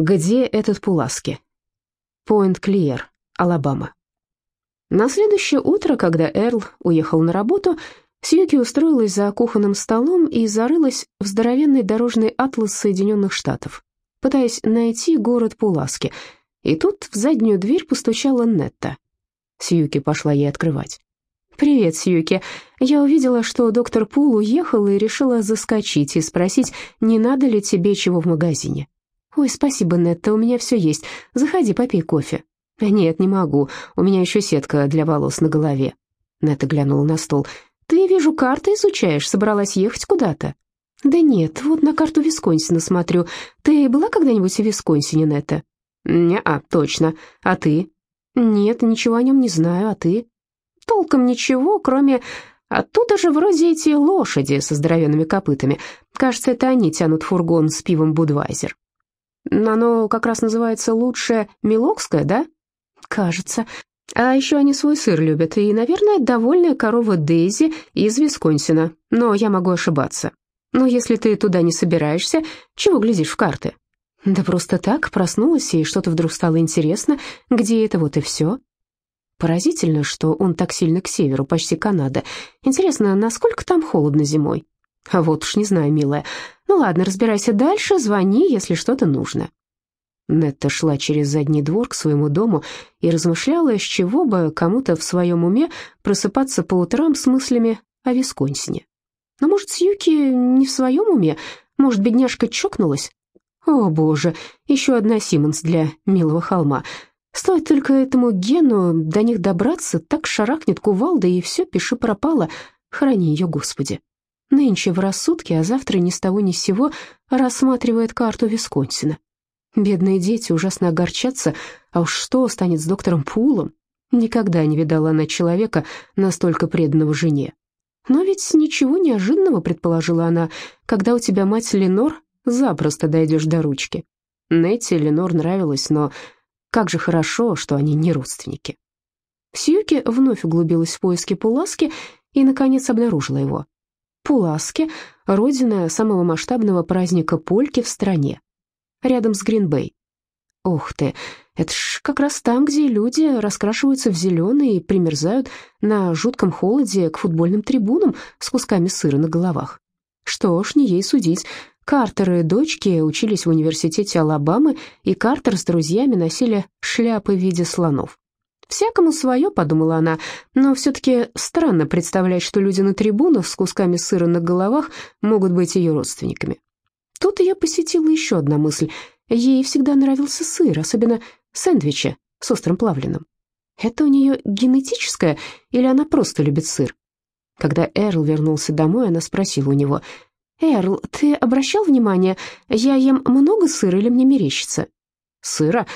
Где этот Пуласки? Пойнт-Клиер, Алабама. На следующее утро, когда Эрл уехал на работу, Сьюки устроилась за кухонным столом и зарылась в здоровенный дорожный атлас Соединенных Штатов, пытаясь найти город Пуласки. И тут в заднюю дверь постучала Нетта. Сьюки пошла ей открывать. «Привет, Сьюки. Я увидела, что доктор Пул уехал и решила заскочить и спросить, не надо ли тебе чего в магазине. «Ой, спасибо, Нетта, у меня все есть. Заходи, попей кофе». «Нет, не могу. У меня еще сетка для волос на голове». Нетта глянула на стол. «Ты, вижу, карты изучаешь. Собралась ехать куда-то?» «Да нет, вот на карту Висконсина смотрю. Ты была когда-нибудь в Висконсине, Нетта?» «Не-а, точно. А ты?» «Нет, ничего о нем не знаю. А ты?» «Толком ничего, кроме... Оттуда же вроде эти лошади со здоровенными копытами. Кажется, это они тянут фургон с пивом «Будвайзер». Оно как раз называется лучше Милокское, да? Кажется. А еще они свой сыр любят, и, наверное, довольная корова Дейзи из Висконсина, но я могу ошибаться. Но если ты туда не собираешься, чего глядишь в карты? Да просто так, проснулась, и что-то вдруг стало интересно, где это вот и все. Поразительно, что он так сильно к северу, почти Канада. Интересно, насколько там холодно зимой? А вот уж не знаю, милая. Ну ладно, разбирайся дальше, звони, если что-то нужно. Нетта шла через задний двор к своему дому и размышляла, с чего бы кому-то в своем уме просыпаться по утрам с мыслями о Висконсине. Но, может, Сьюки не в своем уме? Может, бедняжка чокнулась? О, боже, еще одна Симмонс для милого холма. Стоит только этому Гену до них добраться, так шарахнет кувалда, и все, пиши пропало. Храни ее, Господи. Нынче в рассудке, а завтра ни с того ни с сего рассматривает карту Висконсина. Бедные дети ужасно огорчатся, а уж что станет с доктором Пулом? Никогда не видала она человека, настолько преданного жене. Но ведь ничего неожиданного, предположила она, когда у тебя мать Ленор, запросто дойдешь до ручки. Нетти Ленор нравилась, но как же хорошо, что они не родственники. Сьюки вновь углубилась в поиски Пуласки и, наконец, обнаружила его. Пуласке, родина самого масштабного праздника польки в стране, рядом с Гринбей. Ух ты, это ж как раз там, где люди раскрашиваются в зеленый и примерзают на жутком холоде к футбольным трибунам с кусками сыра на головах. Что ж, не ей судить. Картеры дочки учились в университете Алабамы, и Картер с друзьями носили шляпы в виде слонов. «Всякому свое», — подумала она, но все-таки странно представлять, что люди на трибунах с кусками сыра на головах могут быть ее родственниками. Тут ее посетила еще одна мысль. Ей всегда нравился сыр, особенно сэндвичи с острым плавленым. Это у нее генетическое или она просто любит сыр? Когда Эрл вернулся домой, она спросила у него, «Эрл, ты обращал внимание, я ем много сыра или мне мерещится?» «Сыра?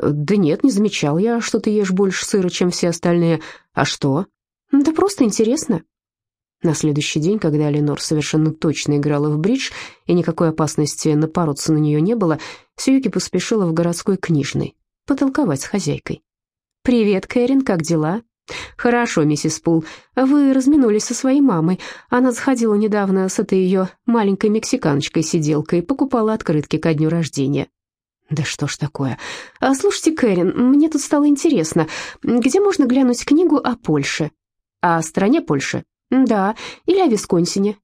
«Да нет, не замечал я, что ты ешь больше сыра, чем все остальные. А что?» «Да просто интересно». На следующий день, когда Ленор совершенно точно играла в бридж, и никакой опасности напороться на нее не было, Сьюки поспешила в городской книжный потолковать с хозяйкой. «Привет, Кэрин, как дела?» «Хорошо, миссис Пул. Вы разминулись со своей мамой. Она заходила недавно с этой ее маленькой мексиканочкой-сиделкой, покупала открытки ко дню рождения. Да что ж такое? А, слушайте, Кэрин, мне тут стало интересно, где можно глянуть книгу о Польше? О стране Польши? Да, или о Висконсине?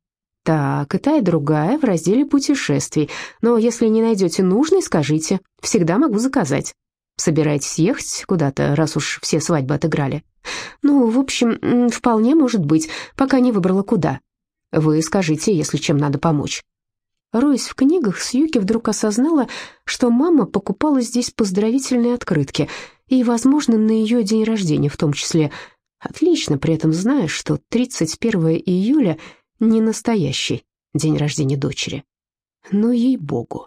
Так, и та, и другая в разделе путешествий. Но если не найдете нужной, скажите. Всегда могу заказать. Собираетесь ехать куда-то, раз уж все свадьбы отыграли? Ну, в общем, вполне может быть, пока не выбрала куда. Вы скажите, если чем надо помочь. Роясь в книгах, Сьюки вдруг осознала, что мама покупала здесь поздравительные открытки, и, возможно, на ее день рождения в том числе. Отлично при этом зная, что 31 июля не настоящий день рождения дочери. Но ей-богу.